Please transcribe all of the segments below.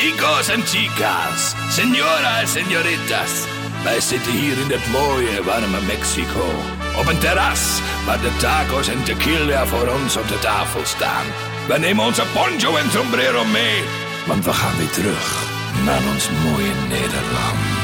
Chicos en chicas, señoras, señoritas. Wij zitten hier in het mooie, warme Mexico. Op een terras waar de tacos en tequila voor ons op de tafel staan. We nemen onze poncho en sombrero mee, want we gaan weer terug naar ons mooie Nederland.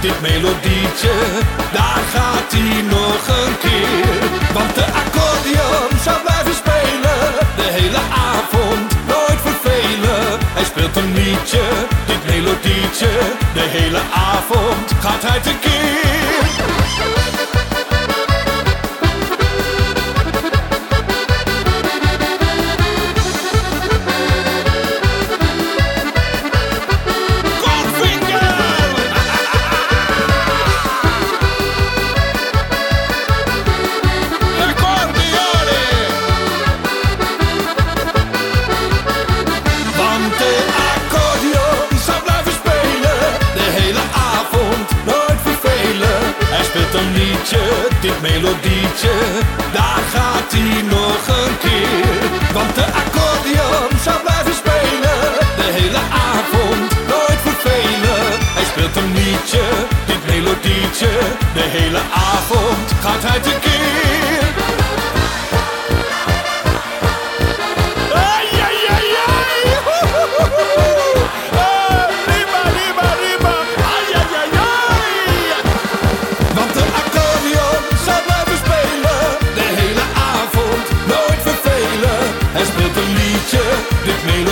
Dit melodietje Daar gaat hij nog een keer. Want de accordeon zal blijven spelen De hele avond nooit vervelen. Hij speelt een liedje, dit melodietje De hele avond gaat hij tekeer dit melodietje Daar gaat hij nog een keer. Want de accordeon zal blijven spelen De hele avond nooit vervelen. Hij speelt een liedje, dit melodietje De hele avond gaat hij tekeer